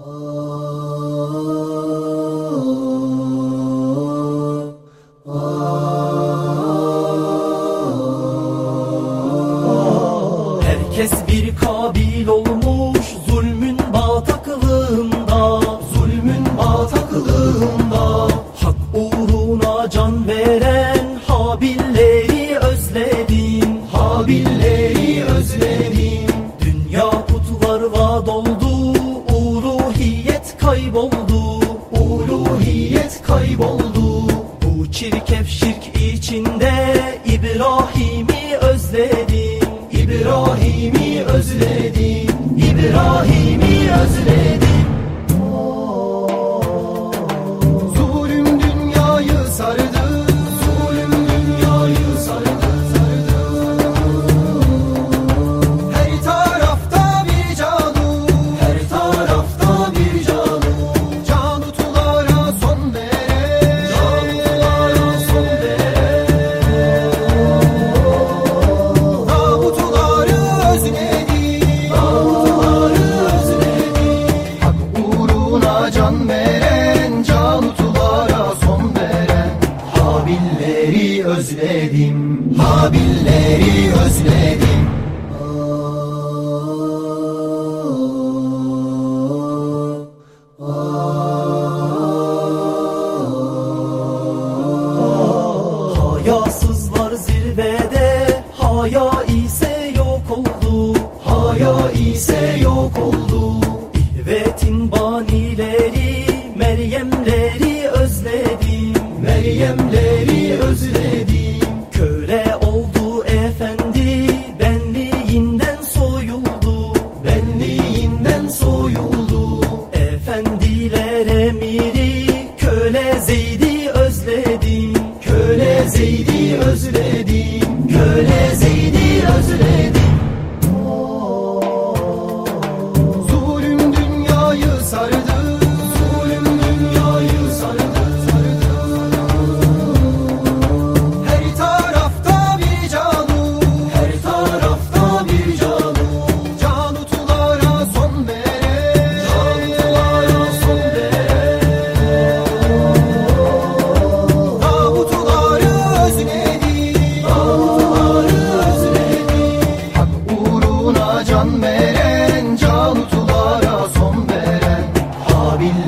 Oh. Uluhiyet kayboldu. Bu çirkef şirk içinde İbrahim'i özledim. İbrahim'i özledim. İbrahim'i özledim can veren Canutulara son veren. Habilleri özledim Habilleri özledim. Hayasızlar zirvede Haya ise yok oldu. Haya ise yok oldu İhvetin banileri Meryemleri özledim. Meryemleri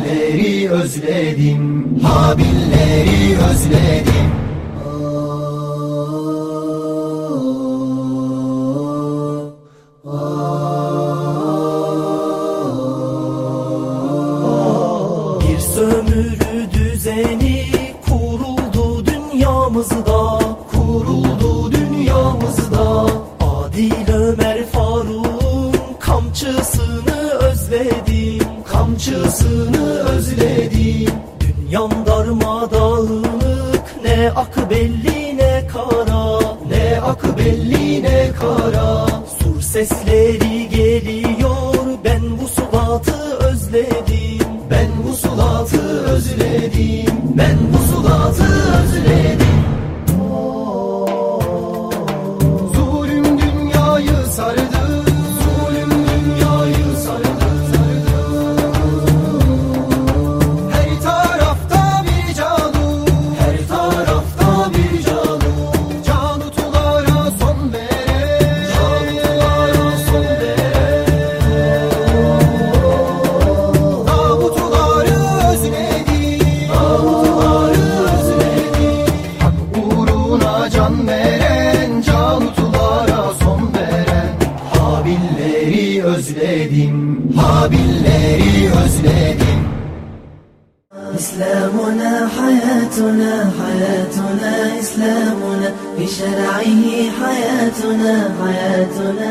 Habilleri özledim Habilleri özledim. Bir sömürü düzeni kuruldu dünyamızda Kuruldu Dünyam darmadağınık ne ak belli ne kara. Ne ak belli ne kara. Sur sesleri geliyor ben bu sulatı özledim. Ben bu sulatı özledim. Ben bu sulatı özledim Habilleri özledim إسلامنا حياتنا حياتنا إسلامنا. بشرعه حياتنا حياتنا.